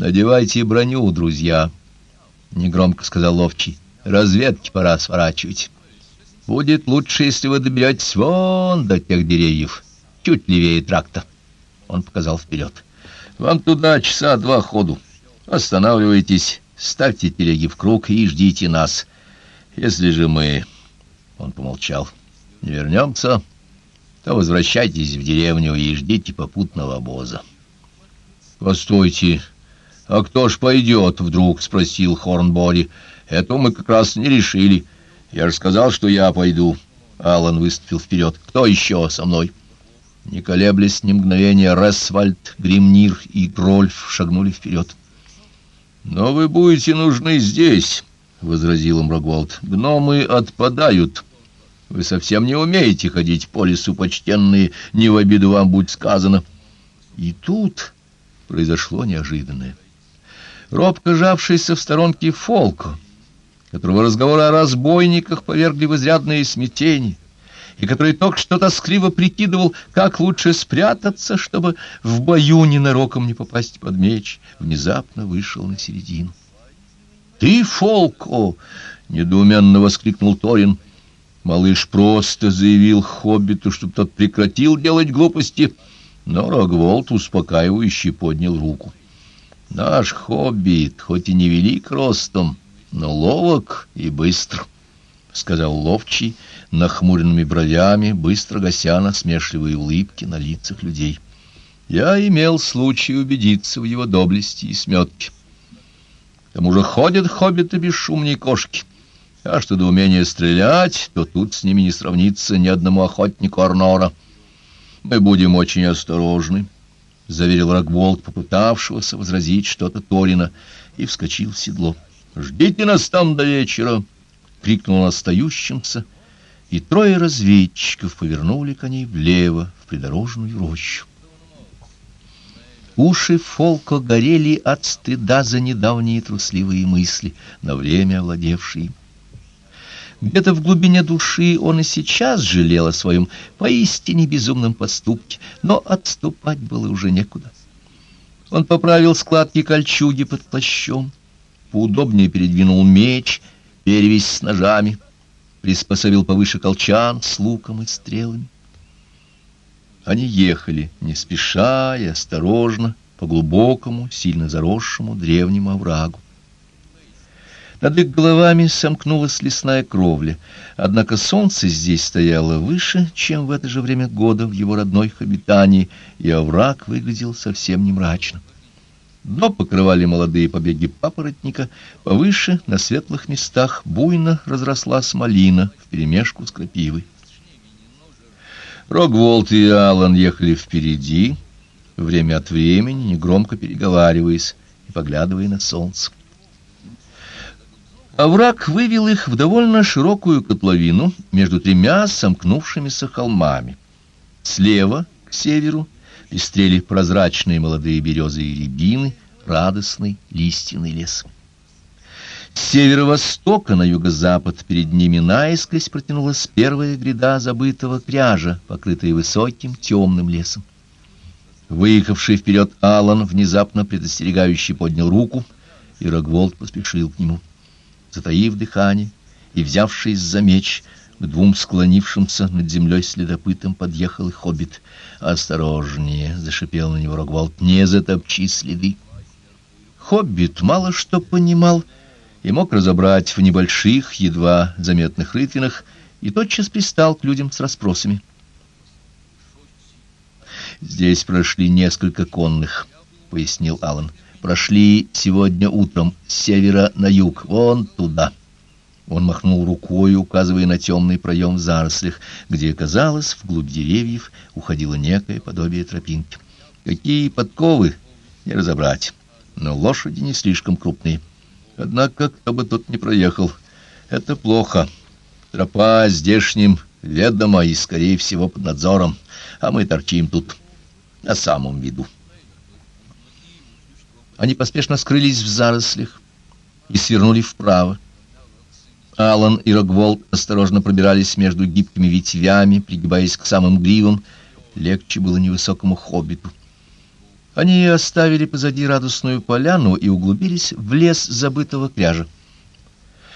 «Надевайте броню, друзья», — негромко сказал Ловчий. «Разведки пора сворачивать. Будет лучше, если вы доберетесь вон до тех деревьев, чуть левее тракта». Он показал вперед. «Вам туда часа два ходу. Останавливайтесь, ставьте телеги в круг и ждите нас. Если же мы...» Он помолчал. «Не вернемся, то возвращайтесь в деревню и ждите попутного обоза». «Постойте!» «А кто ж пойдет?» — вдруг спросил Хорнбори. «Это мы как раз не решили. Я же сказал, что я пойду». Алан выступил вперед. «Кто еще со мной?» Не колеблясь ни мгновения, Ресвальд, Гримнир и Грольф шагнули вперед. «Но вы будете нужны здесь», — возразил им Рогволд. «Гномы отпадают. Вы совсем не умеете ходить по лесу, почтенные, не в обиду вам будь сказано». И тут произошло неожиданное робко жавшийся в сторонке Фолко, которого разговоры о разбойниках повергли в изрядное смятение, и который только что тоскливо прикидывал, как лучше спрятаться, чтобы в бою ненароком не попасть под меч, внезапно вышел на середину. «Ты, Фолко!» — недоуменно воскликнул Торин. Малыш просто заявил Хоббиту, чтобы тот прекратил делать глупости, но Рогволд успокаивающе поднял руку. Наш хоббит, хоть и не велик ростом, но ловок и быстр, — сказал ловчий, нахмуренными бровями, быстро гася насмешливые улыбки на лицах людей. Я имел случай убедиться в его доблести и сметке. К тому же ходят хоббиты бесшумнее кошки. А что до умения стрелять, то тут с ними не сравнится ни одному охотнику Арнора. Мы будем очень осторожны. —— заверил Рогволд, попытавшегося возразить что-то Торина, и вскочил в седло. «Ждите нас там до вечера!» — крикнул он остающимся, и трое разведчиков повернули коней влево, в придорожную рощу. Уши Фолко горели от стыда за недавние трусливые мысли, на время овладевшие им. Где-то в глубине души он и сейчас жалел о своем поистине безумном поступке, но отступать было уже некуда. Он поправил складки кольчуги под плащом, поудобнее передвинул меч, перевязь с ножами, приспособил повыше колчан с луком и стрелами. Они ехали, не спеша и осторожно, по глубокому, сильно заросшему древнему оврагу. Над их головами сомкнулась лесная кровля, однако солнце здесь стояло выше, чем в это же время года в его родной обитании, и овраг выглядел совсем не мрачно. Дно покрывали молодые побеги папоротника, повыше, на светлых местах, буйно разрослась малина вперемешку с крапивой. Рогволд и Аллан ехали впереди, время от времени, негромко переговариваясь и поглядывая на солнце. Овраг вывел их в довольно широкую котловину между тремя сомкнувшимися холмами. Слева, к северу, пестрели прозрачные молодые березы и рябины, радостный лиственный лес. С северо-востока на юго-запад перед ними наискось протянулась первая гряда забытого кряжа, покрытая высоким темным лесом. Выехавший вперед Алан внезапно предостерегающий поднял руку, и Рогволд поспешил к нему затаив дыхание и взявшись за меч, к двум склонившимся над землей следопытам подъехал и хоббит. «Осторожнее!» — зашипел на него Рогволд. «Не затопчи следы!» Хоббит мало что понимал и мог разобрать в небольших, едва заметных рытвинах, и тотчас пристал к людям с расспросами. «Здесь прошли несколько конных», — пояснил Алан прошли сегодня утром с севера на юг, вон туда». Он махнул рукой, указывая на темный проем в зарослях, где, казалось, вглубь деревьев уходило некое подобие тропинки. Какие подковы, не разобрать, но лошади не слишком крупные. Однако, кто бы тут не проехал, это плохо. Тропа здешним ведома и, скорее всего, под надзором, а мы торчим тут на самом виду. Они поспешно скрылись в зарослях и свернули вправо. Алан и Рогволд осторожно пробирались между гибкими ветвями, пригибаясь к самым гривам. Легче было невысокому хоббиту. Они оставили позади радостную поляну и углубились в лес забытого кряжа.